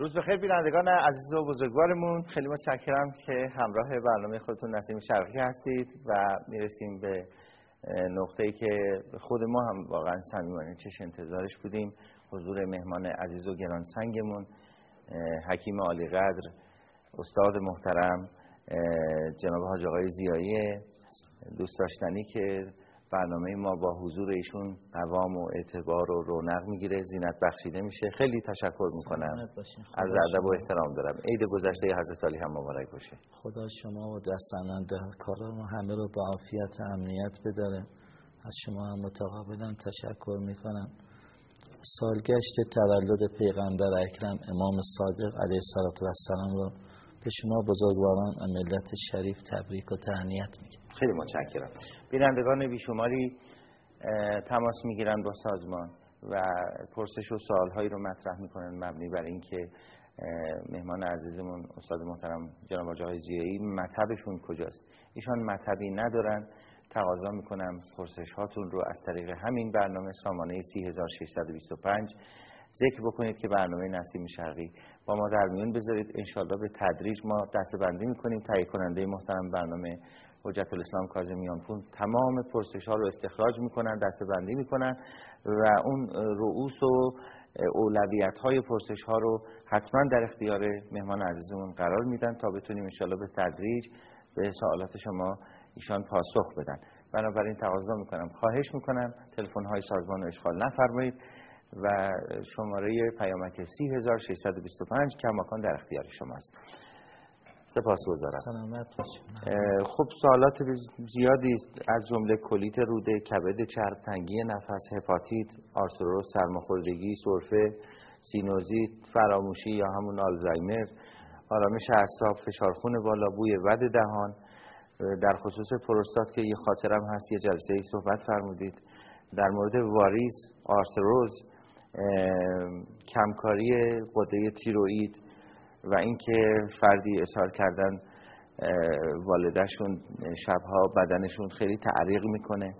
روز بخیر بینندگان عزیز و بزرگوارمون. خیلی متشکرم که همراه برنامه خودتون نسیم شرقی هستید و می‌رسیم به نقطه ای که خود ما هم واقعا صمیمانه چش انتظارش بودیم. حضور مهمان عزیز و گران سنگمون حکیم عالی قدر استاد محترم جناب حاج آقای زیایی دوست داشتنی که برنامه ما با حضور ایشون قوام و اعتبار و رونق می‌گیره. زینت بخشیده میشه. خیلی تشکر می‌کنم. از ادب و احترام دارم. عید گذشته حضرت علی هم مبارک باشه. خدا شما و دستاننده کارا ما همه رو با عافیت امنیت بداره. از شما هم متقابلا تشکر می‌کنم. سالگشت تولد پیغمبر اکرم امام صادق علیه السلام رو به شما بزرگواران ملت شریف تبریک و تهنیت میگم. خیلی متشکرم. بینندگان بیشماری تماس می‌گیرن با سازمان و پرسش و سوالهایی رو مطرح می‌کنن مبنی بر اینکه مهمان عزیزمون استاد محترم جناب آقای زیایی مطبشون کجاست؟ ایشان مطبی ندارن. تقاضا می‌کنم پرسش هاتون رو از طریق همین برنامه سامانه 3625 ذکر بکنید که برنامه نسیم شرقی ما در میون بذارید انشالله به تدریج ما دست بندی می‌کنیم. تهیه کننده محترم برنامه حجت الاسلام کاظمیان پور تمام پرسش ها رو استخراج می‌کنن دست بندی می‌کنن و اون رؤوس و اولویت های پرسش ها رو حتما در اختیار مهمان عزیزمون قرار میدن تا بتونیم انشالله به تدریج به سوالات شما ایشان پاسخ بدن. بنابراین تقاضا می‌کنم. خواهش می‌کنم. تلفن های سازمان رو اشغال نفرمایید. و شماره پیامک 3625 کماکان در اختیار شماست سپاس گذارم سلامت خب سوالات زیادی از جمله کلیت روده کبد چرب تنگی نفس هپاتیت آرتروز سرماخوردگی سرفه سینوزیت فراموشی یا همون آلزایمر آرامش اعصاب فشار خون بالا بوی بد دهان. در خصوص پروستات که یه خاطرم هست یه جلسه ای صحبت فرمودید. در مورد واریس آرتروز کمکاری غده تیروئید و اینکه فردی اظهار کردن والدهشون شبها بدنشون خیلی تعریق می‌کنه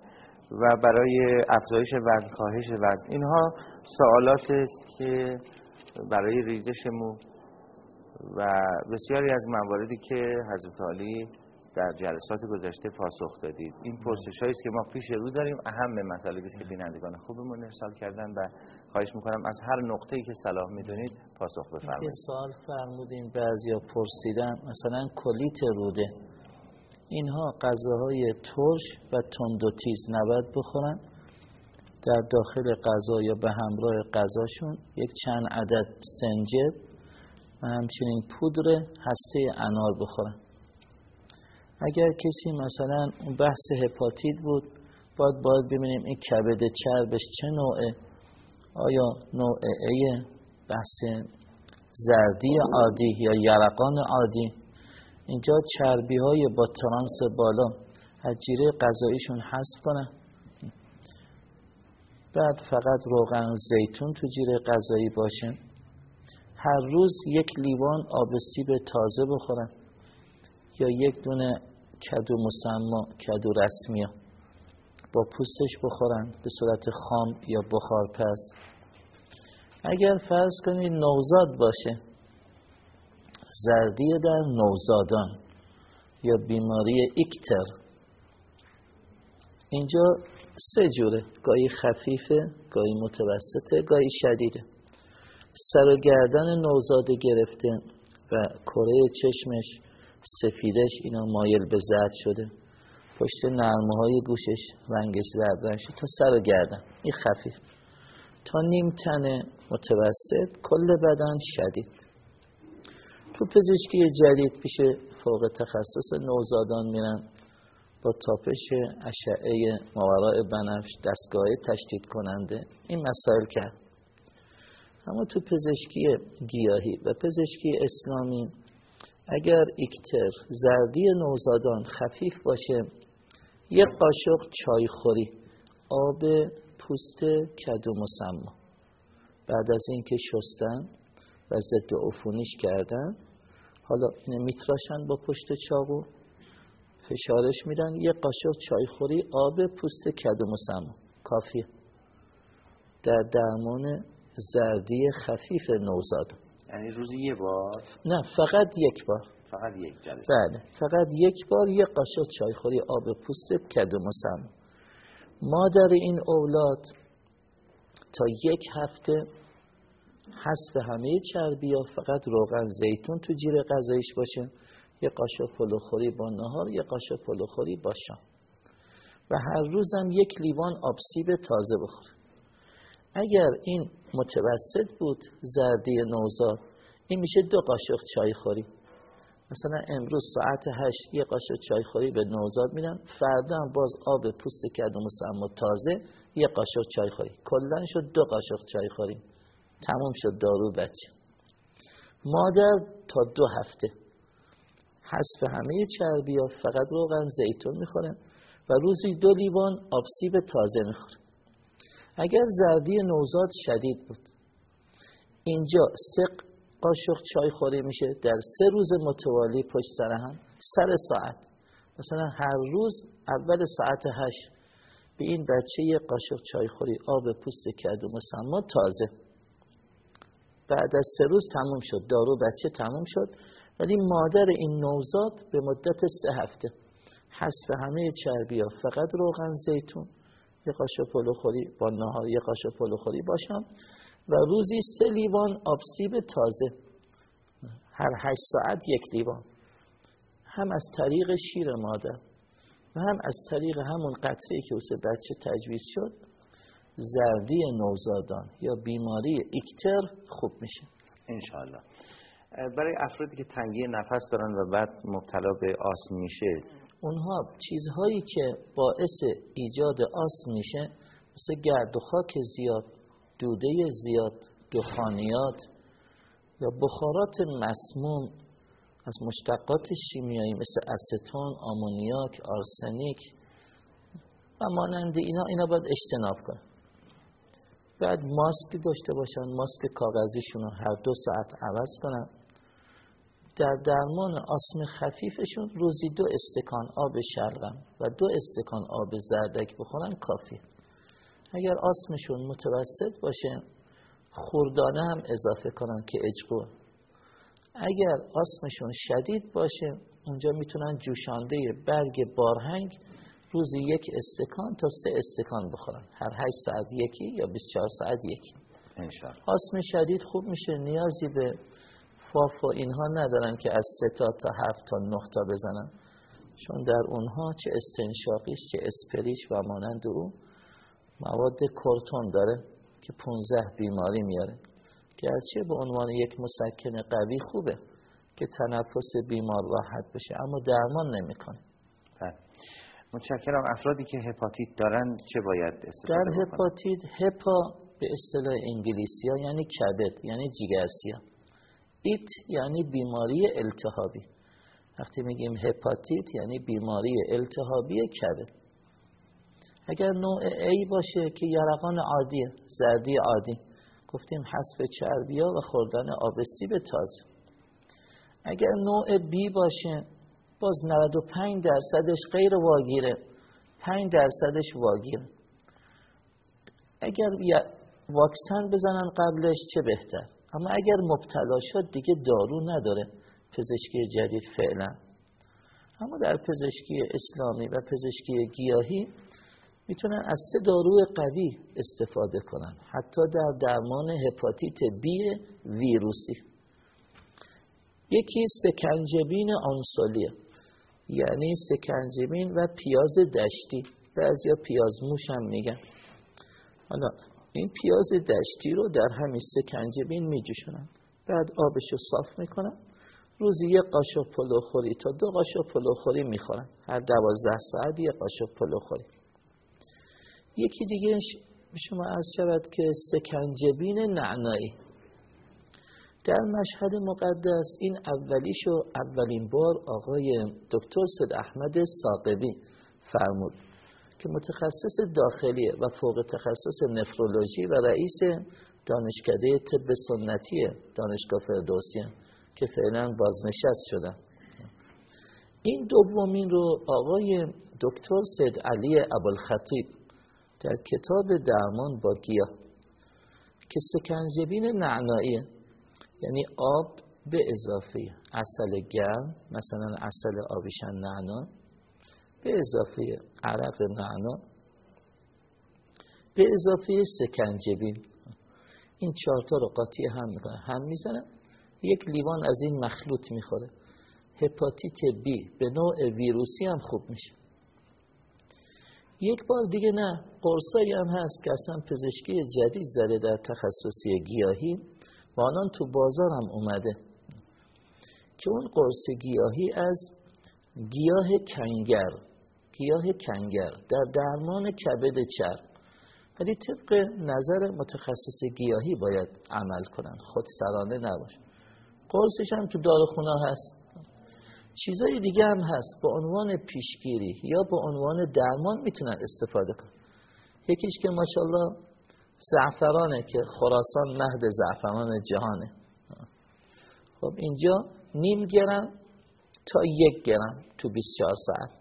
و برای افزایش وزن کاهش وزن اینها سوالات است که برای ریزش مو و بسیاری از مواردی که حضرت علی در جلسات گذشته پاسخ دادید. این پرسش است که ما پیش رو داریم. اهم مطالبی است که بینندگان خوبمون ارسال کردن و خواهش می‌کنم از هر نقطه ای که صلاح می‌دونید پاسخ بفرمایید. سوال فرمودین بعضیا پرسیدن مثلا کلیت روده. اینها غذاهای ترش و تند و تیز نباید بخورن. در داخل غذا یا به همراه غذاشون یک چند عدد سنجب و همچنین پودر هسته انار بخورن. اگر کسی مثلا بحث هپاتیت بود باید باید ببینیم این کبد چربش چه نوعه؟ آیا نوع ای بحث زردی عادی یا یرقان عادی؟ اینجا چربی های با ترانس بالا از جیره غذاییشون حذف کنن. بعد فقط روغن زیتون تو جیره غذایی باشه هر روز یک لیوان آب سیب تازه بخورن یا یک دونه کدو مسما کدو رسمی با پوستش بخورن به صورت خام یا بخار پس. اگر فرض کنید نوزاد باشه زردی در نوزادان یا بیماری ایکتر. اینجا سه جوره گاهی خفیفه گاهی متوسطه گاهی شدیده. سر و گردن نوزاده گرفته و کره چشمش سفیدش اینا مایل به زرد شده. پشت نرمه های گوشش رنگش زرد شده تا سر گردن. این خفیف. تا نیم تن متوسط کل بدن شدید. تو پزشکی جدید پیش فوق تخصص نوزادان میرن. با تاپش اشعه ماورای بنفش دستگاه تشدید کننده این مسائل کرد. اما تو پزشکی گیاهی و پزشکی اسلامی اگر اکتر زردی نوزادان خفیف باشه یک قاشق چای خوری آب پوست کدو مسما بعد از اینکه شستن و ضد عفونیش کردن حالا میتراشن با پشت چاقو فشارش میدن یک قاشق چای خوری آب پوست کدو مسما کافیه. در درمان زردی خفیف نوزاد. یعنی روزی یه بار؟ نه فقط یک بار. فقط یک جلسه. بله فقط یک بار یه قاشق چایخوری آب پوست کدو مسم مادر این اولاد تا یک هفته حذف همه چربی ها فقط روغن زیتون تو جیر غذایش باشه. یه قاشق پلوخوری با نهار یه قاشق پلوخوری با شام. و هر روزم یک لیوان آبسیب تازه بخوره. اگر این متوسط بود زردی نوزاد این میشه دو قاشق چای خوری. مثلا امروز ساعت هشت یه قاشق چای خوری به نوزاد میدن فردا باز آب پوست کدو مسما تازه یه قاشق چای خوری. کلا شد دو قاشق چای خوری. تموم شد دارو بچه. مادر تا دو هفته. حذف همه چربی ها فقط روغن زیتون می‌خورن و روزی دو لیوان آبسیب تازه می‌خوره. اگر زردی نوزاد شدید بود. اینجا سه قاشق چای خوری میشه. در سه روز متوالی پشت سر هم سر ساعت. مثلا هر روز اول ساعت هشت به این بچه یه قاشق چای خوری آب پوست کدو مسما تازه. بعد از سه روز تموم شد. دارو بچه تموم شد. ولی مادر این نوزاد به مدت سه هفته. حذف همه چربی ها فقط روغن زیتون. یه قاشق پلو خوری با نهار یه قاشق پلو خوری باشم. و روزی سه لیوان آبسیب تازه. هر هشت ساعت یک لیوان. هم از طریق شیر مادر و هم از طریق همون قطره که واسه بچه تجویز شد زردی نوزادان یا بیماری ایکتر خوب میشه. انشاءالله. برای افرادی که تنگی نفس دارن و بعد مبتلا به آسم میشه اونها چیزهایی که باعث ایجاد آسم میشه مثل گرد و خاک زیاد دوده زیاد دخانیات یا بخارات مسموم از مشتقات شیمیایی مثل استون، آمونیاک، آرسنیک. و مانند اینا اینا باید اجتناب کنن. بعد ماسک داشته باشن. ماسک کاغذیشون رو هر دو ساعت عوض کنن. در درمان آسم خفیفشون روزی دو استکان آب شلغم و دو استکان آب زردک بخورن کافی اگر آسمشون متوسط باشه خوردانه هم اضافه کنن که اجبور اگر آسمشون شدید باشه اونجا می‌تونن جوشانده برگ بارهنگ روزی یک استکان تا سه استکان بخورن. هر هشت ساعت یکی یا 24 ساعت یکی. آسم شدید خوب میشه نیازی به فاف و اینها ندارن که از سه تا تا هفت تا نه تا بزنن. چون در اونها چه استنشاقیش چه اسپریش و مانند او مواد کورتون داره که 15 بیماری میاره. گرچه به عنوان یک مسکن قوی خوبه که تنفس بیمار راحت بشه اما درمان نمی‌کنه. بله. متشکرم. افرادی که هپاتیت دارن چه باید استفاده در هپاتیت هپا به اصطلاح انگلیسی ها یعنی کبد یعنی جگرسیا ایت یعنی بیماری التهابی. وقتی میگیم هپاتیت یعنی بیماری التهابی کبد. اگر نوع A باشه که یرقان عادیه زردی عادی. گفتیم حذف چربیا و خوردن آب سیب تازه اگر نوع B باشه باز 95 درصدش غیر واگیره. 5 درصدش واگیره. اگر واکسن بزنن قبلش چه بهتر؟ اما اگر مبتلا شد دیگه دارو نداره پزشکی جدید فعلا. اما در پزشکی اسلامی و پزشکی گیاهی می‌تونن از سه دارو قوی استفاده کنن حتی در درمان هپاتیت بی ویروسی. یکی سکنجبین آنسولیه یعنی سکنجبین و پیاز دشتی. بعضیا پیاز موش هم میگن. حالا این پیاز دشتی رو در همین سکنجبین میجوشنن بعد آبش رو صاف می‌کنن. روزی یک قاشق پلوخوری تا دو قاشق پلوخوری می‌خورن. هر دوازده ساعت یک قاشق پلوخوری. یکی دیگه شما از شود که سکنجبین نعنایی. در مشهد مقدس این اولیش و اولین بار آقای دکتر سید احمد ساقبی فرمود. که متخصص داخلیه و فوق تخصص نفرولوژی و رئیس دانشکده طب سنتی دانشگاه فردوسیه که فعلا بازنشست شدن. این دومین رو آقای دکتر سید علی ابوالخطیب در کتاب درمان با گیاه که سکنجبین نعناییه یعنی آب به اضافه اصل گرم مثلا اصل آبیشن نعنا به اضافه عرق نعنا به اضافه سکنجبین. این چهارتا رو قاطی هم می‌کنه هم می‌زنن. یک لیوان از این مخلوط می‌خوره. هپاتیت بی به نوع ویروسی هم خوب میشه. یک بار دیگه نه قرصایی هم هست که اصلا پزشکی جدید زده در تخصصی گیاهی. و آنان تو بازار هم اومده. که اون قرص گیاهی از گیاه کنگر گیاه کنگر در درمان کبد چرب. ولی طبق نظر متخصص گیاهی باید عمل کنن خود سرانه نباشه قرصش هم تو داروخونه هست. چیزای دیگه هم هست. به عنوان پیشگیری یا به عنوان درمان می‌تونن استفاده کنن. یکیش که ماشاءالله زعفرانه که خراسان مهد زعفران جهانه. خب اینجا نیم گرم تا یک گرم تو 24 ساعت.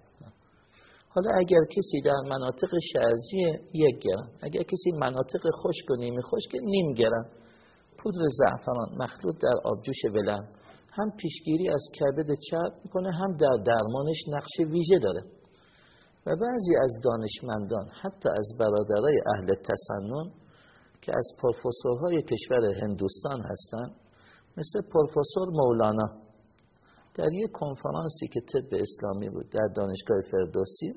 حالا اگر کسی در مناطق شرجی یک گرم اگر کسی مناطق خشک و نیمه خشک نیم گرم پودر زعفران مخلوط در آبجوش بلند هم پیشگیری از کبد چرب می‌کنه هم در درمانش نقش ویژه داره. و بعضی از دانشمندان حتی از برادرای اهل تسنن که از پروفسورهای کشور هندوستان هستند مثل پروفسور مولانا در یک کنفرانسی که طب اسلامی بود در دانشگاه فردوسی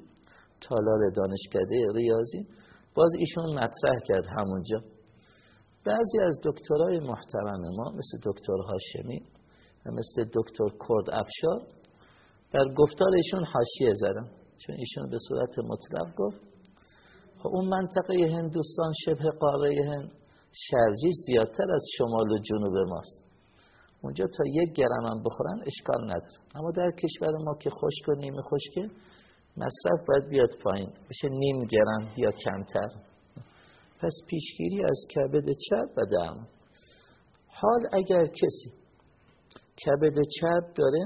تالار دانشکده ریاضی باز ایشون مطرح کرد همونجا. بعضی از دکترای محترم ما مثل دکتر هاشمی و مثل دکتر کرد افشار در گفتار ایشون حاشیه زدم چون ایشون به صورت مطلق گفت خب اون منطقه هندوستان شبه قاره هند شرجی زیادتر از شمال و جنوب ماست. اونجا تا یک گرم هم بخورن اشکال نداره. اما در کشور ما که خشک و نیمه خشکه مصرف باید بیاد پایین. بشه نیم گرم یا کمتر. پس پیشگیری از کبد چرب و درمان حال اگر کسی کبد چرب داره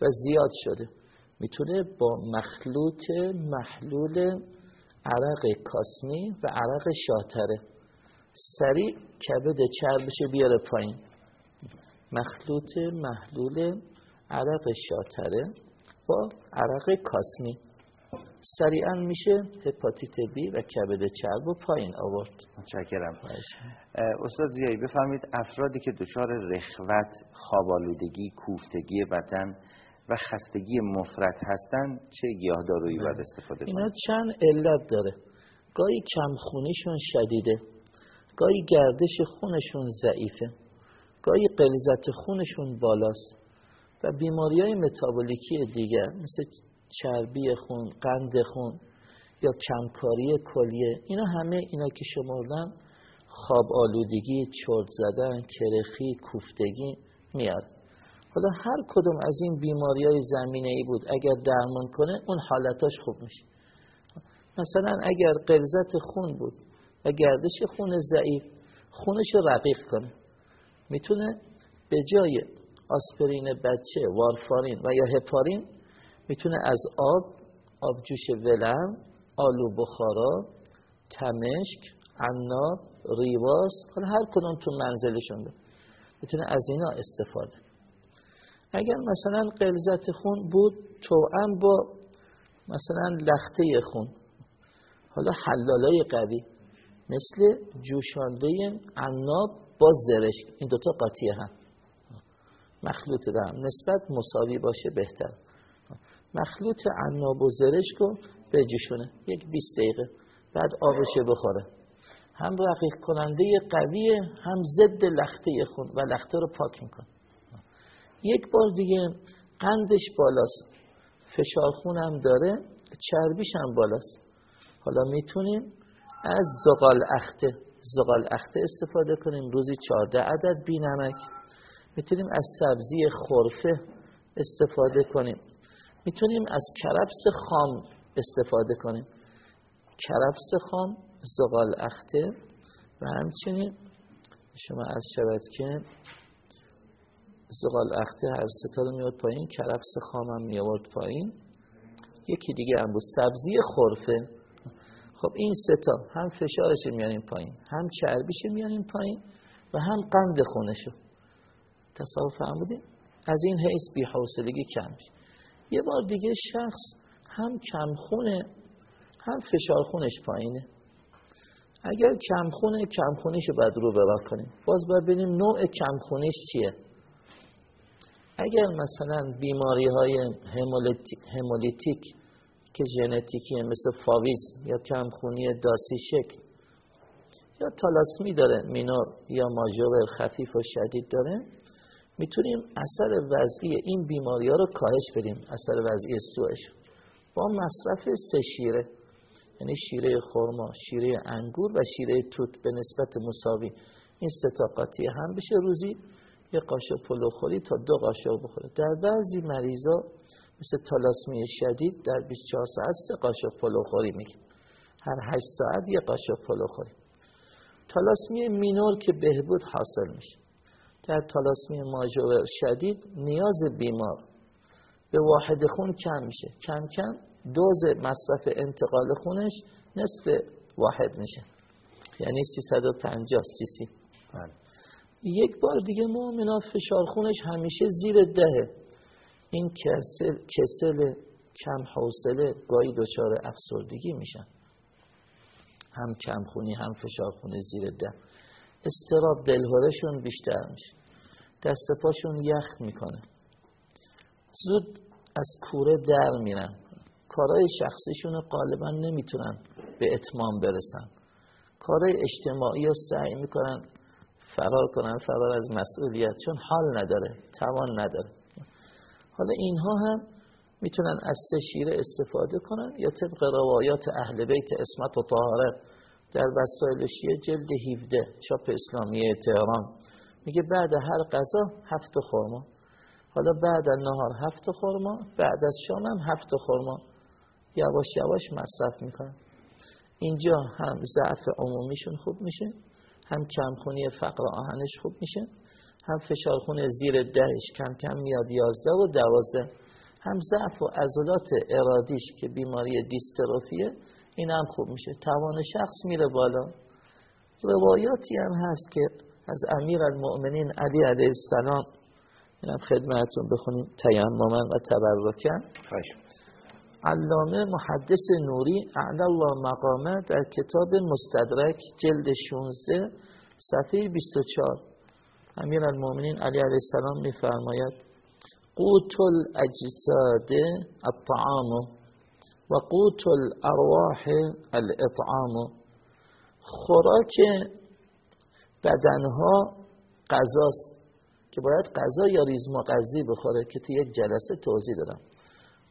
و زیاد شده می‌تونه با مخلوط محلول عرق کاسنی و عرق شاتره سریع کبد چربش بیاره پایین. مخلوط محلول عرق شاتره با عرق کاسنی. سریعا میشه هپاتیت بی و کبد چرب و پایین آورد. متشکرم. استاد زیایی بفهمید افرادی که دچار رخوت خوابالودگی کوفتگی بدن و خستگی مفرد هستند چه گیاهدارویی باید استفاده کنند؟ اینا چند علت داره. گاهی کمخونیشون شدیده گاهی گردش خونشون ضعیفه. گاهی قلزت خونشون بالاست و بیماری های متابولیکی دیگر مثل چربی خون، قند خون یا کمکاری کلیه اینا همه اینا که شمردم خواب آلودگی، چرت زدن، کرخی، کوفتگی میاد. حالا هر کدوم از این بیماری های زمینه ای بود اگر درمان کنه اون حالتاش خوب میشه. مثلا اگر قلزت خون بود و گردش خون ضعیف خونش رقیق کنه. می‌تونه به جای آسپرین بچه وارفارین و یا هپارین می‌تونه از آب آبجوش ولم آلو بخارا تمشک عناب ریواس حالا هر کدوم تو منزلشون ده می‌تونه از اینا استفاده. اگر مثلا قلزت خون بود توأم با مثلا لخته خون. حالا حلالای قوی مثل جوشانده عناب با زرشک این دوتا قاطیه هم. مخلوط هم. نسبت مساوی باشه بهتر. مخلوط عناب و زرشک رو بجشونه یک 20 دقیقه. بعد آبشه بخوره. هم رقیق کننده قویه هم ضد لخته خون و لخته رو پاک می‌کنه. یک بار دیگه قندش بالاست. فشار خونم داره. چربیش هم بالاست. حالا می‌تونیم از زغال اخته زغال اخته استفاده کنیم. روزی 14 عدد بی نمک. می‌تونیم از سبزی خورفه استفاده کنیم. می‌تونیم از کرفس خام استفاده کنیم. کرفس خام زغال اخته و همچنین شما از شود که زغال اخته هر ستا میاد پایین کرفس خام هم میاد پایین. یکی دیگه هم بود. سبزی خورفه خب این ستا هم فشارش میاریم پایین هم چربیش میاریم پایین و هم قند خونشو تصور فرمودیم از این حیث بی حوصلگی کم میشه. یه بار دیگه شخص هم کمخونه هم فشار خونش پایینه. اگر کمخونه کمخونیشو باید رو برا کنیم. باز باید ببینیم نوع کمخونیش چیه. اگر مثلا بیماری های همولیتیک که ژنتیکی مثل فاویز یا کمخونی داسی شکل یا تالاسمی داره مینور یا ماژور خفیف و شدید داره می‌تونیم اثر وضعی این بیماری ها رو کاهش بدیم اثر وضعی سوش با مصرف سه شیره یعنی شیره خرما شیره انگور و شیره توت به نسبت مساوی این سه تا قاطی هم بشه روزی یه قاشق پلو خوری تا دو قاشق بخوره. در بعضی مریضا مثل تالاسمی شدید در 24 ساعت سه قاشق پلو خوری میگیم. هر 8 ساعت یه قاشق پلو خوری تالاسمی مینور که بهبود حاصل میشه. در تالاسمی ماژور شدید نیاز بیمار به واحد خون کم میشه. کم کم دوز مصرف انتقال خونش نصف واحد میشه. یعنی 350 سی سی. بله. یک بار دیگه مؤمنا فشار خونش همیشه زیر دهه. این کسل, کسل کم حوصله گاهی دچار افسردگی میشن. هم کم خونی هم فشار خونی زیر ده. استراب دلهورشون بیشتر میشه. دست پاشون یخ می‌کنه. زود از کوره در میرن. کارهای شخصیشون غالبا نمی‌تونن به اتمام برسن. کارهای اجتماعی رو سعی می‌کنن فرار کنن فرار از مسئولیت چون حال نداره توان نداره. حالا اینها هم می‌تونن از سه شیره استفاده کنن یا طبق روایات اهل بیت اسمت و طهارت در وسایل شیعه جلد 17 چاپ اسلامی تهران. میگه بعد هر غذا هفت خورما حالا بعد از نهار هفت خورما بعد از شام هم هفت خورما یواش یواش مصرف می‌کنن. اینجا هم ضعف عمومیشون خوب میشه هم کمخونی فقر آهنش خوب میشه. هم فشار خون زیر دهش کم کم میاد یازده و دوازده. هم ضعف و عضلات ارادیش که بیماری دیستروفیه این هم خوب میشه. توان شخص میره بالا. روایاتی هم هست که از امیر المؤمنین علی علیه السلام اینم خدمتون بخونیم. تیمما و تبرکن. علامه محدث نوری اعلی الله مقامه در کتاب مستدرک جلد 16 صفحه 24 امیر المؤمنین علی علیه السلام میفرماید قوت الاجساد الطعام و قوت الارواح الاطعام. خوراک بدنها غذاست که باید غذا یا ریز مغذی بخوره که تو یک جلسه توضیح دادم.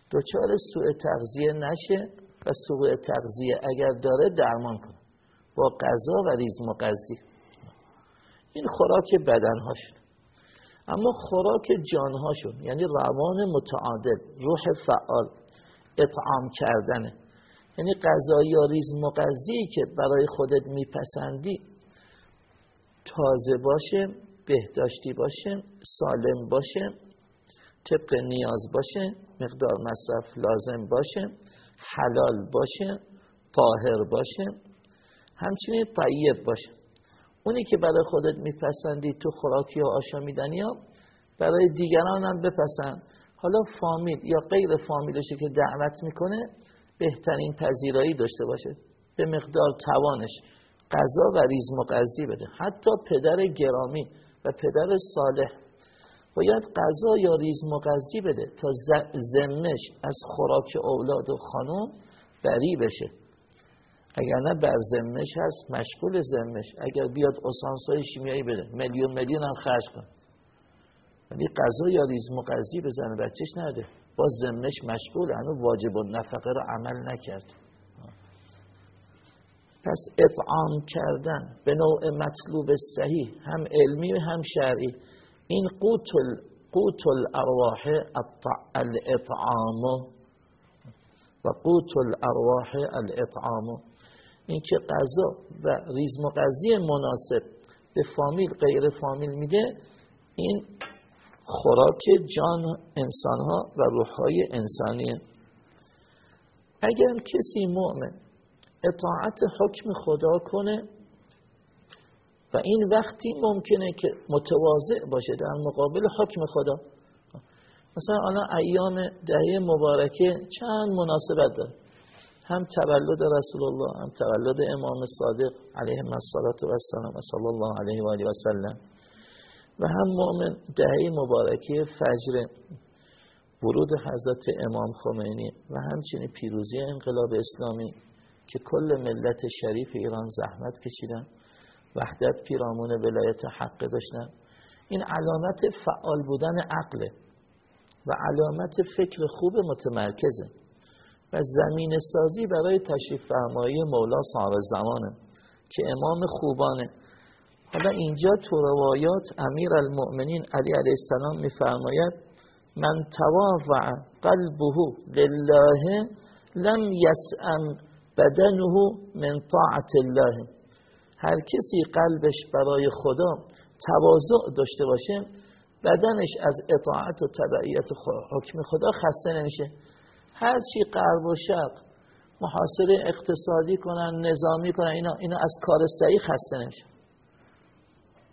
دوچار سوء تغذیه نشه و سوء تغذیه اگر داره درمان کنه با غذا و ریز مغذی. این خوراک بدنهاشون اما خوراک جانهاشون یعنی روان متعادل روح فعال اطعام کردنه. یعنی غذا یا ریز مغذی که برای خودت میپسندی تازه باشه بهداشتی باشه سالم باشه طبق نیاز باشه مقدار مصرف لازم باشه حلال باشه طاهر باشه همچنین طیب باشه. اونی که برای خودت میپسندی تو خوراکی و آشامیدنی ها برای دیگران هم بپسند. حالا فامیل یا غیر فامیلشه که دعوت می‌کنه بهترین پذیرایی داشته باشه. به مقدار توانش غذا و ریز مغذی بده. حتی پدر گرامی و پدر صالح باید غذا یا ریز مغذی بده تا زمش از خوراک اولاد و خانم بری بشه. اگر نه بر زمش هست مشغول زمش اگر بیاد اسانسای شیمیایی بده میلیون میلیون هم خرج کن. ولی غذا یا ریز بزنه بچهش نده. با زمش مشغول هنو واجب نفقه رو عمل نکرد پس اطعام کردن به نوع مطلوب صحیح هم علمی و هم شرعی. این قوت, قوت الارواح الاطعام. و قوت الارواح الاطعام. این که غذا و ریز مغذی مناسب به فامیل غیر فامیل میده این خوراک جان انسان ها و روح های انسانیه. اگر کسی مؤمن اطاعت حکم خدا کنه و و این وقتی ممکنه که متواضع باشه در مقابل حکم خدا. مثلا الان ایام دهه مبارکه چند مناسبت داره؟ هم تولد رسول الله هم تولد امام صادق علیه الصلاة و السلام صلی الله علیه و آله و سلم و هم مؤمن دهه مبارکه فجر ورود حضرت امام خمینی و همچنین پیروزی انقلاب اسلامی که کل ملت شریف ایران زحمت کشیدن وحدت پیرامون ولایت حق داشتن. این علامت فعال بودن عقله و علامت فکر خوب متمرکزه. و زمین سازی برای تشریف فرمایی مولا صاحب زمانه که امام خوبانه. حالا اینجا تو روایات امیر المؤمنین علی علیه السلام میفرماید من توافع قلبه لله لم یسأم بدنه من طاعت الله. هر کسی قلبش برای خدا تواضع داشته باشه بدنش از اطاعت و تبعیت حکم خدا خسته نمیشه. هر چی قرب و شق محاصره اقتصادی کنن نظامی کنن اینا, اینا از کار سعی خسته نمیشه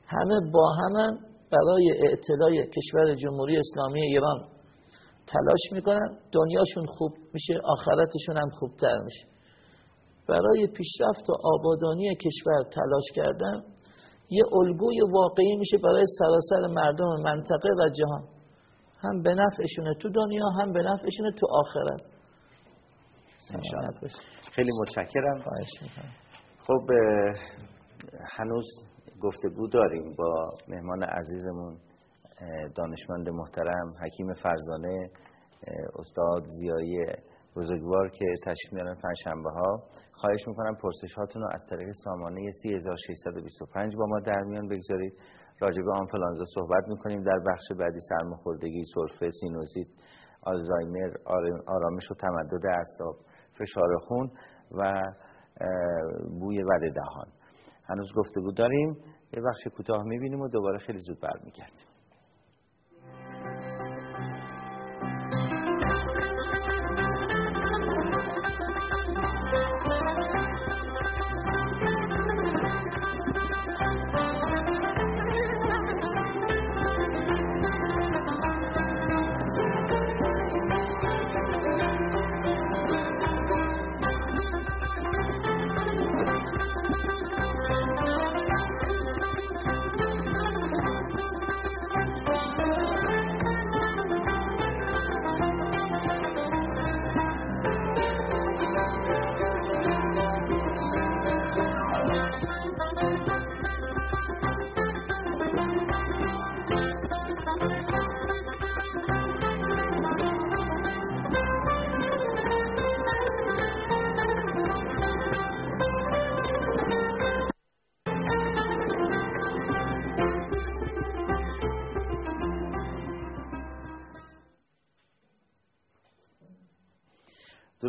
همه با همه برای اعتلاع کشور جمهوری اسلامی ایران تلاش می‌کنن. دنیاشون خوب میشه آخرتشون هم خوبتر میشه. برای پیشرفت و آبادانی کشور تلاش کردن یه الگوی واقعی میشه برای سراسر مردم منطقه و جهان. هم به نفعشونه تو دنیا هم به نفعشونه تو آخرت. خیلی متشکرم. خب هنوز گفتگو داریم با مهمان عزیزمون دانشمند محترم حکیم فرزانه استاد زیایی بزرگوار که تشریف میارن پنجشنبه ها خواهش می‌کنم پرسش هاتون رو از طریق سامانه 3625 با ما در میان بگذارید. راجع به آنفلانزا صحبت می‌کنیم. در بخش بعدی سرماخوردگی سرفه سینوزیت آلزایمر آرامش و تمدد اعصاب فشار خون و بوی ود دهان. هنوز گفتگو داریم. یه بخش کوتاه می‌بینیم و دوباره خیلی زود برمیگردیم.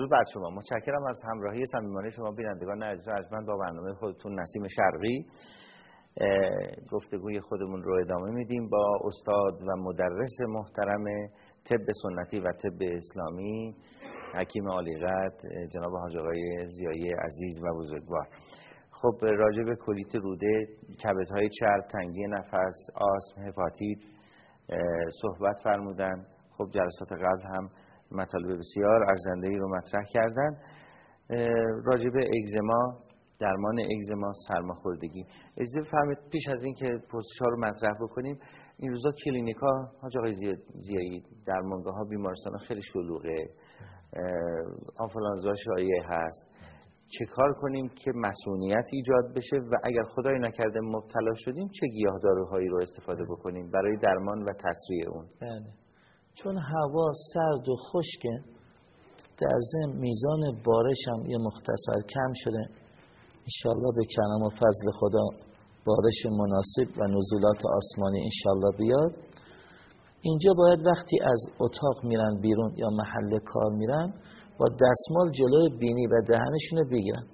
درود بر شما. متشکرم از همراهی صمیمانه شما بینندگان عزیز ارجمند با برنامه خودتون نسیم شرقی. گفتگوی خودمون رو ادامه میدیم با استاد و مدرس محترم طب سنتی و طب اسلامی حکیم عالیقت جناب حاج آقای زیایی عزیز و بزرگوار. خب راجع به کلیت روده کبدهای چرب تنگی نفس آسم هپاتیت صحبت فرمودن. خب جلسات قبل هم مطالب بسیار ارزنده ای رو مطرح کردن. راجب اگزما درمان اگزما سرماخوردگی. اجازه بفرمایید پیش از اینکه پرسش ها رو مطرح بکنیم این روزا کلینیک ها آقای زیایی درمانگاه ها بیمارستان ها خیلی شلوغه. آنفلانزا شایع هست. چه کار کنیم که مسئولیت ایجاد بشه و اگر خدای نکرده مبتلا شدیم چه گیاهداروهایی رو استفاده بکنیم برای درمان و تسریع اون؟ بله. چون هوا سرد و خشکه در ضمن میزان بارش هم یه مختصر کم شده. انشالله به کرم و فضل خدا بارش مناسب و نزولات آسمانی انشالله بیاد. اینجا باید وقتی از اتاق میرن بیرون یا محل کار میرن با دستمال جلوی بینی و دهنشون رو بگیرن.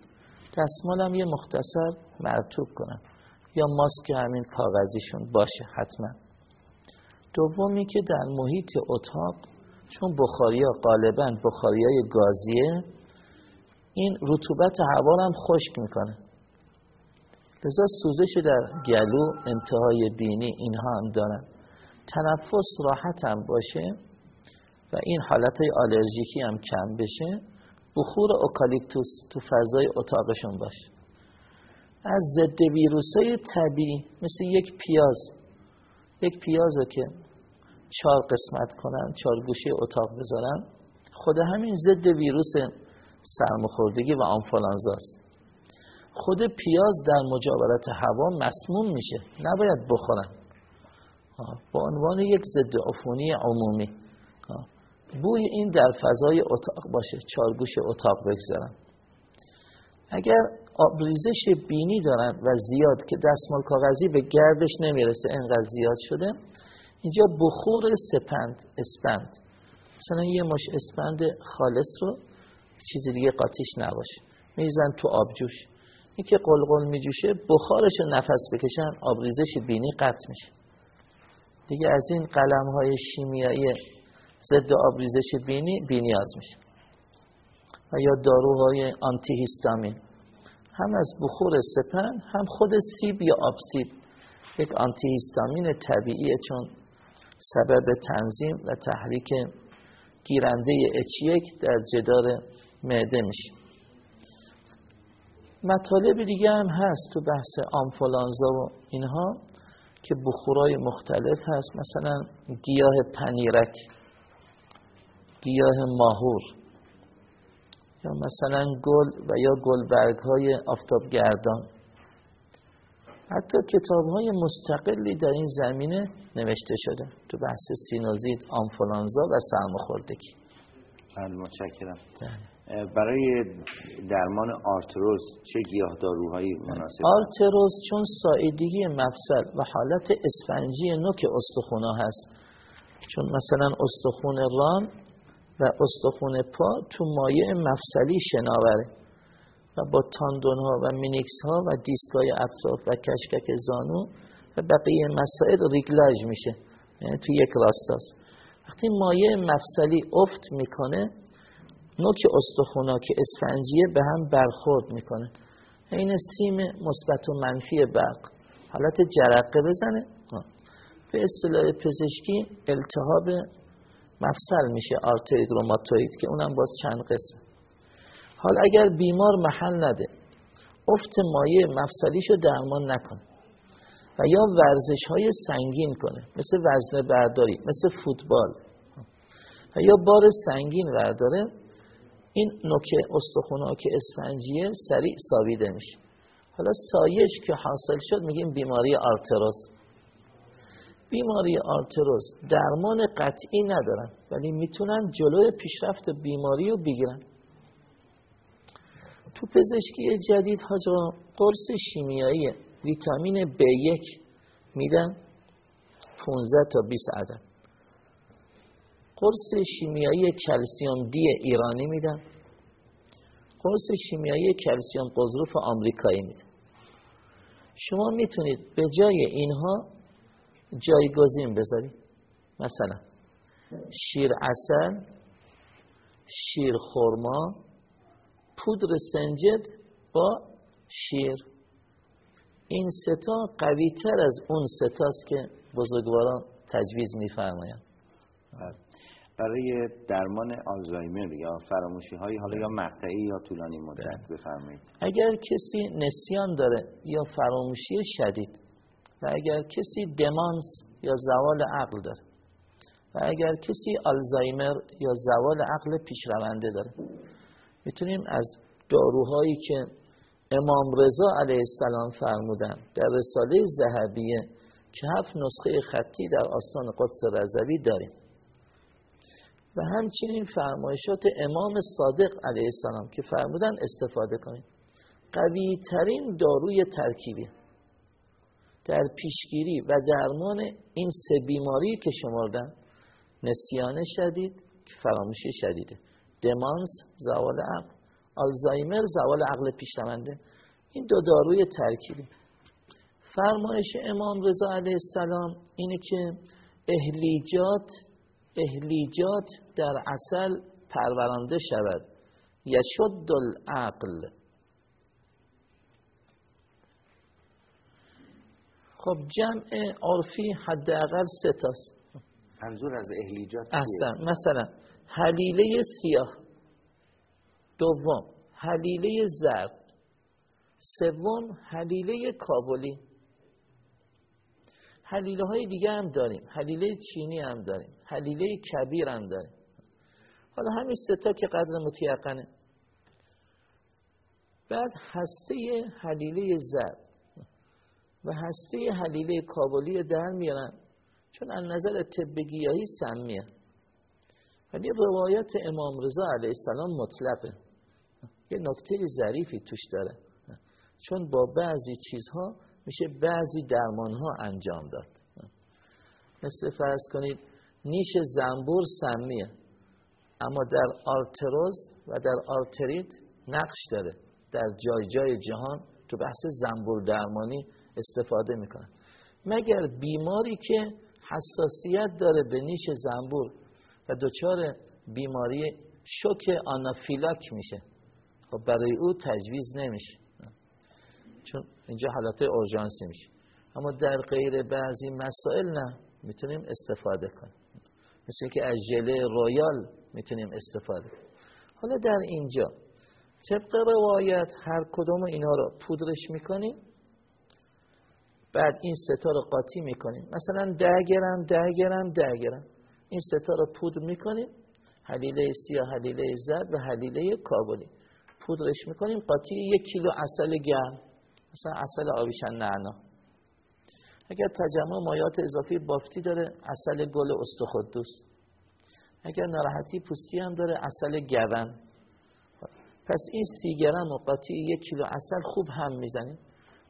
دستمال هم یه مختصر مرتوب کنن. یا ماسک همین کاغذیشون باشه حتما. دومی که در محیط اتاق چون بخاری ها غالبا بخاری های گازیه این رطوبت هوا هم خشک می‌کنه. لذا سوزش در گلو انتهای بینی اینها هم دارن تنفس راحت هم باشه و این حالت آلرژیکی هم کم بشه بخور اوکالیپتوس تو فضای اتاقشون باشه. از ضد ویروس های طبیعی مثل یک پیاز یک پیاز رو که چهار قسمت کنن چهار گوشه اتاق بذارن. خود همین ضد ویروس سرماخوردگی و آنفولانزاست خود پیاز در مجاورت هوا مسموم میشه. نباید بخورن. با عنوان یک ضد عفونی عمومی. بوی این در فضای اتاق باشه. چارگوش اتاق بگذارن. اگر آبریزش بینی دارن و زیاد که دستمال کاغذی به گردش نمی‌رسه انقدر زیاد شده. اینجا بخور سپند اسپند. مثلا یه مشت اسپند خالص رو چیزی دیگه قاطیش نباشه. بریزن تو آبجوش. این که قلقل میجوشه بخارش رو نفس بکشن آبریزش بینی قطع میشه. دیگه از این قلم های شیمیایی ضد آبریزش بینی بینیاز میشه. و یا داروهای آنتی هیستامین هم از بخور سپن هم خود سیب یا آب سیب. یک آنتی هیستامین طبیعیه چون سبب تنظیم و تحریک گیرنده اچ در جدار معده میشه. مطالب دیگه هم هست تو بحث آنفولانزا و اینها که بخورای مختلف هست. مثلا گیاه پنیرک گیاه ماهور. یا مثلا گل و یا گلبرگ های آفتابگردان حتی کتاب های مستقلی در این زمینه نوشته شده. تو بحث سینوزیت، آنفولانزا و سرماخوردگی بله متشکرم. بله. برای درمان آرتروز چه گیاه داروهایی مناسب؟ آرتروز چون سایدگی مفصل و حالت اسفنجی نوک استخونا هست. چون مثلا استخون ران و استخون پا تو مایع مفصلی شناوره و با تاندون ها و منیسک ها و دیسکای اطراف و کشکک زانو و بقیه مسائل رگلاژ میشه. یعنی تو یک راستاست. وقتی مایع مفصلی افت می‌کنه نوک استخونا که اسفنجیه به هم برخورد می‌کنه. این سیم مثبت و منفی برق. حالت جرقه بزنه. به اصطلاح پزشکی التهاب مفصل میشه آرترید روماتوید که اونم باز چند قسم. حال اگر بیمار محل نده افت مایع مفصلیشو درمان نکنه و یا ورزش های سنگین کنه مثل وزن برداری مثل فوتبال و یا بار سنگین ورداره این نوک استخونا که اسفنجیه سریع ساویده میشه. حالا سایش که حاصل شد میگیم بیماری آرتروز بیماری آرتروز درمان قطعی ندارن ولی می‌تونن جلوی پیشرفت بیماری رو بگیرن. تو پزشکی جدید حاجا قرص شیمیایی ویتامین B1 میدن 15 تا 20 عدد. قرص شیمیایی کلسیوم دی ایرانی میدن. قرص شیمیایی کلسیوم قضروف آمریکایی میدن. شما می‌تونید به جای اینها جایگزین بذارید مثلا شیر اصل شیر خورما پودر سنجد با شیر این ستا قوی تر از اون ستاست که بزرگواران تجویز میفرمایند. برای درمان آلزایمر یا فراموشی های حالا یا مقطعی یا طولانی مدت بله. بفرمایید اگر کسی نسیان داره یا فراموشی شدید و اگر کسی دمانس یا زوال عقل داره و اگر کسی آلزایمر یا زوال عقل پیشرونده داره می‌تونیم از داروهایی که امام رضا علیه السلام فرمودن در رساله ذهبیه که هفت نسخه خطی در آستان قدس رضوی داریم و همچنین فرمایشات امام صادق علیه السلام که فرمودن استفاده کنیم. قوی ترین داروی ترکیبی در پیشگیری و درمان این سه بیماری که شمردن نسیان شدید که فراموشی شدیده دمانس زوال عقل آلزایمر زوال عقل پیشرونده. این دو داروی ترکیبی فرمایش امام رضا علیه السلام اینه که اهلیجات اهلیجات در اصل پرورانده شود. یشد العقل. خب جمع عرفی حداقل سه تاست. منظور از اهلیجات احسن مثلا حلیله سیاه دوم حلیله زرد سوم حلیله کابلی. حلیله های دیگه هم داریم حلیله چینی هم داریم حلیله کبیر هم داریم. حالا همین ستا که قدر متیقنه. بعد هسته حلیله زرد. و هسته حلیله کابلی در میارن. چون از نظر طب گیاهی سمیه ولی روایت امام رضا علیه السلام مطلقه. یه نکته ظریفی توش داره. چون با بعضی چیزها میشه بعضی درمانها انجام داد. مثل فرض کنید نیش زنبور سمیه. اما در آرتروز و در آرتریت نقش داره. در جای جای جهان تو بحث زنبور درمانی استفاده می‌کنن. مگر بیماری که حساسیت داره به نیش زنبور و دچار بیماری شوک آنافیلاک میشه. خب برای او تجویز نمیشه. چون اینجا حالت اورژانسی میشه. اما در غیر بعضی مسائل نه می‌تونیم استفاده کنیم. مثل که از ژله رویال می‌تونیم استفاده کنیم. حالا در اینجا طبق روایت هر کدوم اینا رو پودرش می‌کنیم. بعد این ستا رو قاطی می‌کنیم. مثلا ده گرم ده گرم ده گرم. این ستا رو پودر می‌کنیم. حلیله سیاه حلیله زرد و حلیله کابلی. پودرش می‌کنیم. قاطی یک کیلو اصل گرم. مثلا اصل آویشن نعنا. اگر تجمع مایات اضافی بافتی داره اصل گل استخدوس. اگر ناراحتی پوستی هم داره اصل گون. پس این سی گرم و قاطی یک کیلو اصل خوب هم می‌زنیم.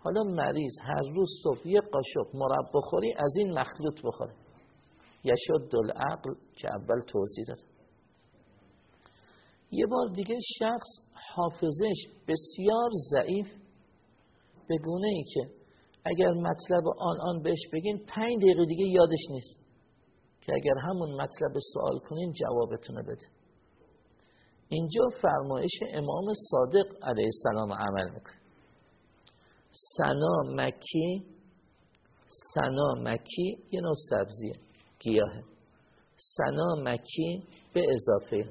حالا مریض هر روز صبح یک قاشق مرب بخوری از این مخلوط بخوره یشد العقل که اول توضیح داد. یه بار دیگه شخص حافظش بسیار ضعیف به گونه ای که اگر مطلب آن آن بهش بگین پنج دقیقه دیگه یادش نیست که اگر همون مطلب سوال کنین جوابتون بده. اینجا فرمایش امام صادق علیه السلام عمل می‌کنه. سنا مکی سنا مکی یه نوع سبزیه گیاهه سنا مکی به اضافه.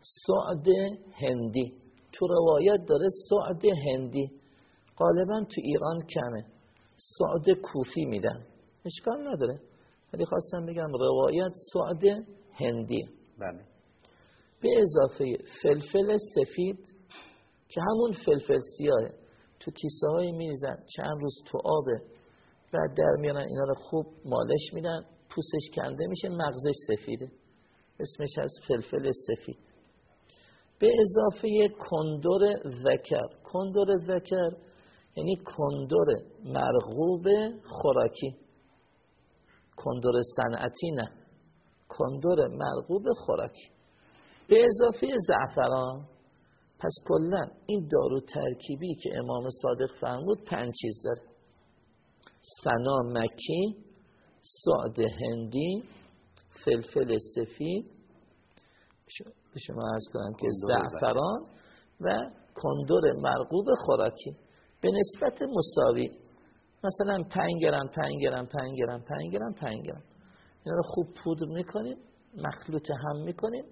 سعد هندی. تو روایت داره سعد هندی. غالبا تو ایران کمه. سعد کوفی میدن. اشکال نداره. ولی خواستم بگم روایت سعد هندی. بله. به اضافه فلفل سفید که همون فلفل سیاهه. تو کیسه های میریزن. چند روز تو آبه. بعد در میانن اینا رو خوب مالش میدن. پوستش کنده میشه. مغزش سفیده. اسمش از فلفل سفید. به اضافه کندور ذکر کندور ذکر یعنی کندور مرغوب خوراکی. کندور صنعتی نه. کندور مرغوب خوراکی. به اضافه زعفران. پس کلا این دارو ترکیبی که امام صادق فرمود پنج چیز داره. سنا مکی سعد هندی فلفل سفید به شما ارز کنم که زعفران و کندور مرغوب خوراکی. به نسبت مساوی مثلا 5 گرم 5 گرم 5 گرم 5 گرم 5 گرم. اینا رو خوب پودر می‌کنیم مخلوط هم می‌کنیم.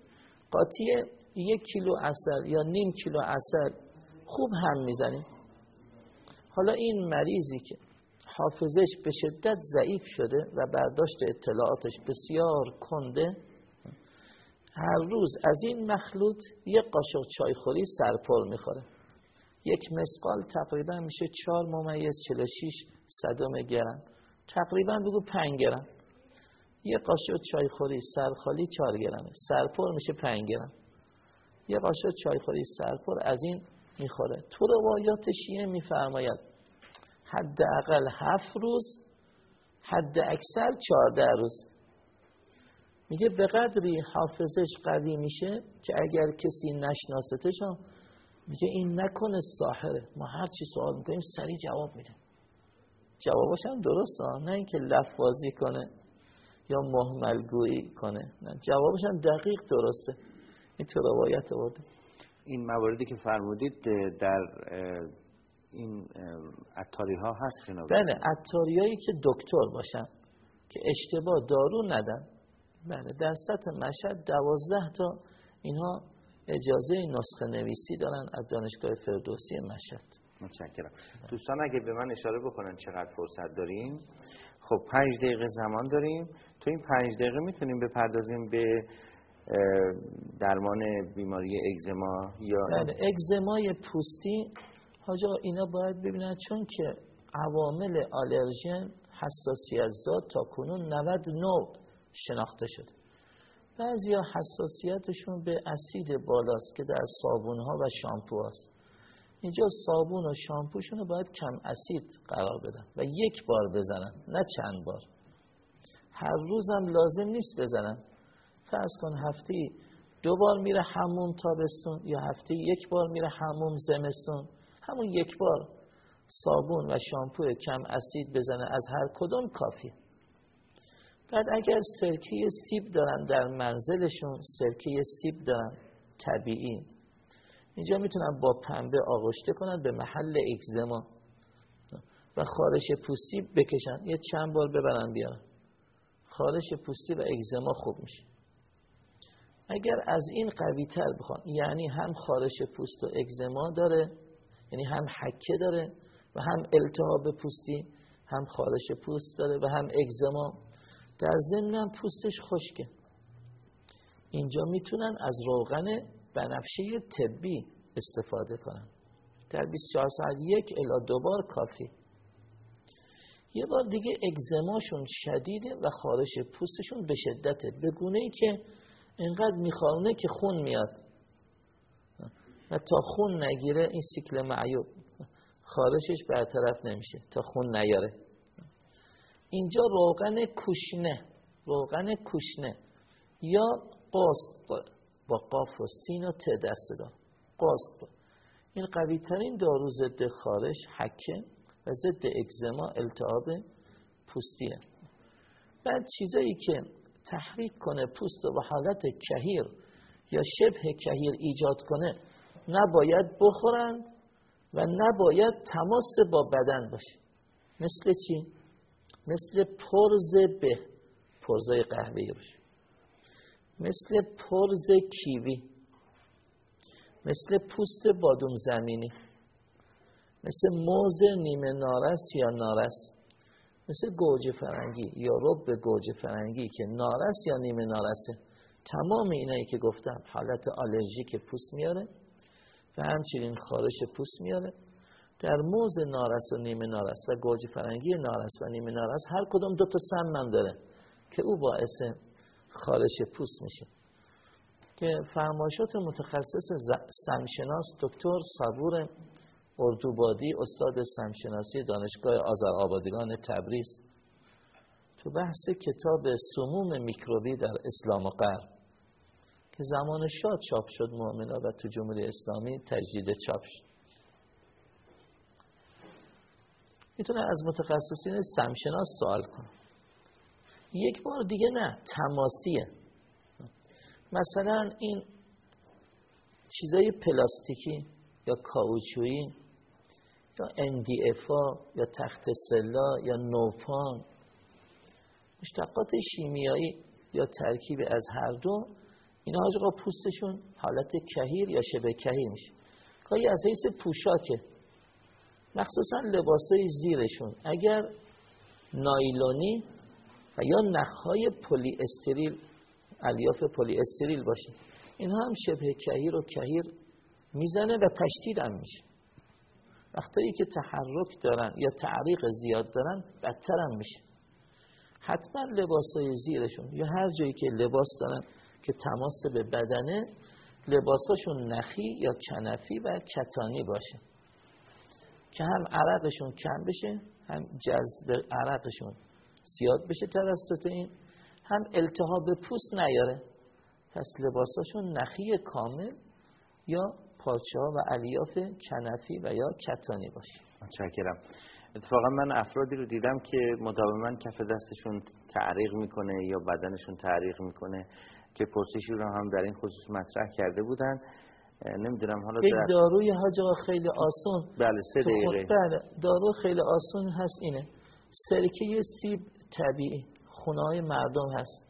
قاطی یک کیلو اصل یا نیم کیلو اصل خوب هم می‌زنیم حالا این مریضی که حافظش به شدت ضعیف شده و برداشت اطلاعاتش بسیار کنده هر روز از این مخلوط یک قاشق چایخوری سرپر می‌خوره. یک مسقال تقریبا میشه چهار ممیز 46 صدم گرم. تقریبا بگو پنج گرم. یه قاشق چایخوری سرخالی چهار گرمه. سرپر میشه پنج گرم. یه قاشق چایخوری سرپر از این می‌خوره. تو روایات شیعه میفرماید حداقل هفت روز حد اکثر چهارده روز. میگه به قدری حافظش قوی میشه که اگر کسی نشناستش میگه این نکنه ساحره ما هر چی سوال می‌کنیم سریع جواب میده. جوابش هم درست ها نه اینکه لفظی کنه یا محملگویی کنه. نه جوابش هم دقیق درسته. این تو روایت بوده این مواردی که فرمودید در این اتاری ها هست بله اتاری هایی که دکتر باشن که اشتباه دارو ندن. بله در سطح مشهد دوازده تا اینها اجازه نسخه نویسی دارن از دانشگاه فردوسی مشهد. متشکرم. دوستان اگه به من اشاره بکنن چقدر فرصت داریم؟ خب پنج دقیقه زمان داریم. تو این پنج دقیقه می‌تونیم بپردازیم به درمان بیماری اگزما یا بله اگزمای پوستی حاجا اینا باید ببینن چون که عوامل آلرژن حساسیت زاد تا کنون 99 شناخته شده. بعضی ها حساسیتشون به اسید بالاست که در صابون ها و شامپو هست اینجا صابون و شامپوشون رو باید کم اسید قرار بدن و یک بار بزنن نه چند بار. هر روزم لازم نیست بزنن. فرض کن هفته دو بار میره هموم تابستون یا هفته یک بار میره هموم زمستون؟ همون یک بار. صابون و شامپو کم اسید بزنه از هر کدوم کافی بعد اگر سرکه سیب دارن در منزلشون سرکه سیب دارن. طبیعی. اینجا می‌تونن با پنبه آغشته کنن به محل اکزما و خارش پوستی بکشن. یه چند بار ببرن بیارن. خارش پوستی و اکزما خوب میشه. اگر از این قوی تر بخوان یعنی هم خارش پوست و اکزما داره یعنی هم حکه داره و هم التهاب پوستی هم خارش پوست داره و هم اکزما در ضمن پوستش خشکه. اینجا می‌تونن از روغن بنفشه طبی استفاده کنن. در 24 ساعت یک الا دو بار کافی. یه بار دیگه اگزماشون شدیده و خارش پوستشون به شدته به گونه ای که اینقدر می‌خوانه که خون میاد. و تا خون نگیره این سیکل معیوب. خارشش برطرف نمیشه تا خون نیاره. اینجا روغن کوشنه روغن کوشنه. یا قاست با قاف و سین و ت دار. قاست این قوی ترین دارو ضد خارش حکه و ضد اکزما التهاب پوستیه. بعد چیزایی که تحریک کنه پوست و حالت کهیر یا شبه کهیر ایجاد کنه نباید بخورند و نباید تماس با بدن باشه. مثل چی؟ مثل پرز به پرزای قهوه‌ای باشه. مثل پرز کیوی. مثل پوست بادوم زمینی. مثل موز نیمه نارس یا نارس. مثل گوجه فرنگی یا رب گوجه فرنگی که نارس یا نیمه نارسه. تمام اینایی که گفتم حالت آلرژیک پوست میاره و همچنین خارش پوست میاره. در موز نارس و نیمه نارس و گوجه فرنگی نارس و نیمه نارس هر کدوم دو تا سم داره که او باعث خارش پوست میشه. که فرمایشات متخصص سمشناس دکتر صبور اردوبادی استاد سمشناسی دانشگاه آبادگان تبریز. تو بحث کتاب سموم میکروبی در اسلام و غرب که زمان شاد چاپ شد مؤمنه و تو جمهوری اسلامی تجدید چاپ شد. می‌تونه از متخصصین سمشناس سوال کنه. یک بار دیگه نه تماسیه. مثلا این چیزای پلاستیکی یا کاوچویی یا NDFA یا تخت سلا یا نوپان مشتقات شیمیایی یا ترکیب از هر دو اینا آقا پوستشون حالت کهیر یا شبه کهیر میشه. گاهی از حیث پوشاکه. مخصوصا لباسای زیرشون. اگر نایلونی و یا نخهای پلی استریل الیاف پلی استریل باشه اینها هم شبه کهیر و کهیر می‌زنه و تشدید هم میشه. وقتایی که تحرک دارن یا تعریق زیاد دارن بدتر هم میشه. حتما لباسای زیرشون یا هر جایی که لباس دارن که تماس به بدنه لباساشون نخی یا کنفی و کتانی باشه. که هم عرقشون کم بشه هم جذب عرقشون زیاد بشه توسط این هم التهاب پوست نیاره. پس لباساشون نخی کامل یا پاچه ها و الیاف کنفی و یا کتانی باشه متشکرم. اتفاقا من افرادی رو دیدم که مداوما کف دستشون تعریق می‌کنه یا بدنشون تعریق می‌کنه که پرسشی رو هم در این خصوص مطرح کرده بودن. نمی‌دونم حالا یک داروی حاج خیلی آسون. بله سه دقیقه. بله دارو خیلی آسون هست اینه. سرکه سیب طبیعی خونه های مردم هست.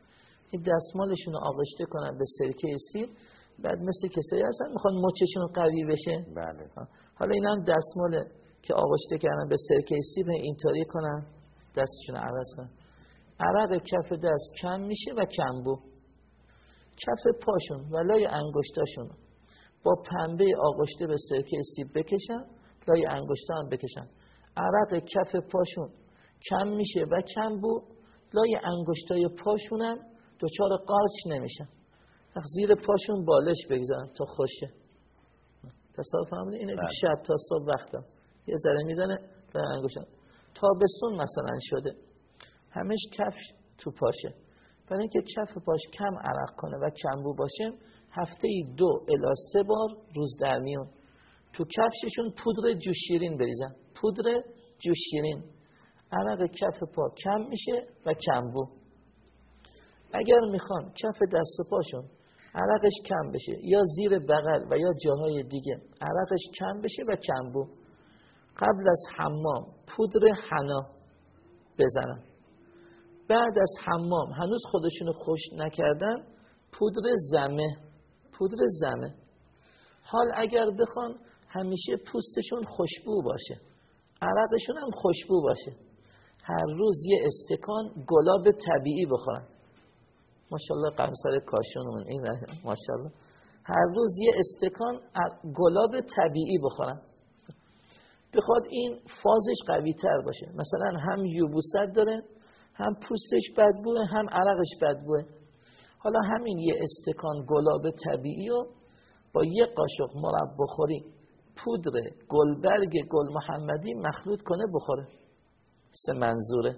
این دستمالشون رو آغشته کنن به سرکه سیب. بعد مثل کسایی هستن می‌خوان مچشون قوی بشه. بله. حالا این هم دستمال که آغشته کردن به سرکه سیب اینطوری کنن دستشون عوض کنن. عرق کف دست کم میشه و کمبو کف پاشون و لای انگشتاشون با پنبه آغشته به سرکه سیب بکشن لای انگشتا هم بکشن. عرق کف پاشون کم میشه و کمبو لای انگشتای پاشونم دچار قارچ نمیشن. زیر پاشون بالش بگذارن تا خوشه. تصور فهمیدین اینه بله. شب تا صبح وقتم. یه ذره می‌زنه به تابستون مثلا شده. همش کفش تو پاشه. برای اینکه کف پاش کم عرق کنه و کمبو باشه هفته دو الا سه بار روز در میون. تو کفششون پودر جوشیرین بریزن. پودر جوشیرین. عرق کف پا کم میشه و کمبو اگر می‌خوان کف دست و پاشون عرقش کم بشه. یا زیر بغل و یا جاهای دیگه. عرقش کم بشه و کمبو قبل از حمام پودر حنا بزنن. بعد از حمام هنوز خودشونو خوش نکردن پودر زمه. پودر زمه. حال اگر بخوان همیشه پوستشون خوشبو باشه. عرقشون هم خوشبو باشه. هر روز یه استکان گلاب طبیعی بخورن. ماشاءالله قمصر کاشونمون این ماشاءالله. هر روز یه استکان گلاب طبیعی بخورن. بخواد این فازش قوی تر باشه. مثلا هم یوبوست داره هم پوستش بدبوه هم عرقش بدبوه. حالا همین یه استکان گلاب طبیعی رو با یه قاشق مرب بخوری پودر گلبرگ گل محمدی مخلوط کنه بخوره. سه منظوره.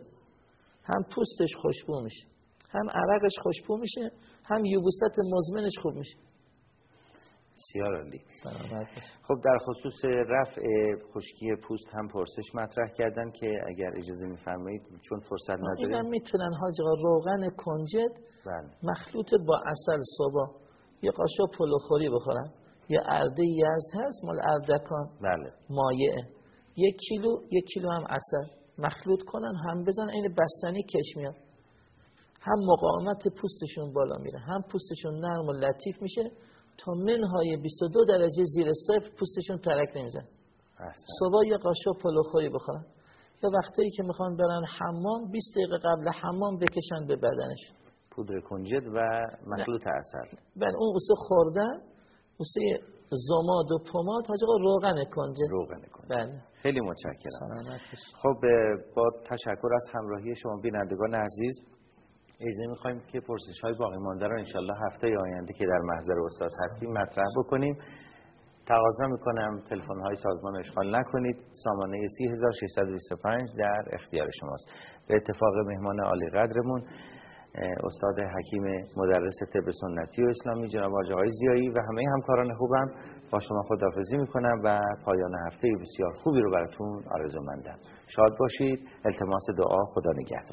هم پوستش خوشبو میشه. هم عرقش خوشبو میشه هم یوبوست مزمنش خوب میشه. بسیار عالی. خب در خصوص رفع خشکی پوست هم پرسش مطرح کردن که اگر اجازه میفرمایید چون فرصت نداریم اینم می‌تونن حاج روغن کنجد بله. مخلوط با عسل صبح یه قاشق پلوخوری بخورن. یه ارده یزد هست مال اردکان. بله. مایعه یک کیلو یک کیلو هم عسل مخلوط کنن هم بزن این بستنی کش میاد. هم مقاومت پوستشون بالا میره هم پوستشون نرم و لطیف میشه تا منهای 22 درجه زیر صفر پوستشون ترک نمیزن. صبح یه قاشق پلوخوری بخورن. یا وقتی که می‌خوان برن حمام 20 دقیقه قبل حمام بکشن به بدنش. پودر کنجد و مخلوط اثر. بله اون قصه خوردن قصه زماد و پماد حاج روغن کنجد. روغن کنجد. بله. خیلی متشکرم. خب با تشکر از همراهی شما بینندگان عزیز ایزه می‌خوایم که پرسش های باقی مانده رو انشالله هفته آینده که در محضر استاد هستیم مطرح بکنیم. تقاضا می‌کنم تلفن های سازمان اشغال نکنید. سامانه 3625 در اختیار شماست. به اتفاق مهمان عالی قدرمون استاد حکیم مدرس طب سنتی و اسلامی جناب آقای زیایی و همه همکاران خوبم با شما خداحافظی می‌کنم و پایان هفته بسیار خوبی رو براتون آرزو مندم شاد باشید. التماس دعا خدا نگهدار.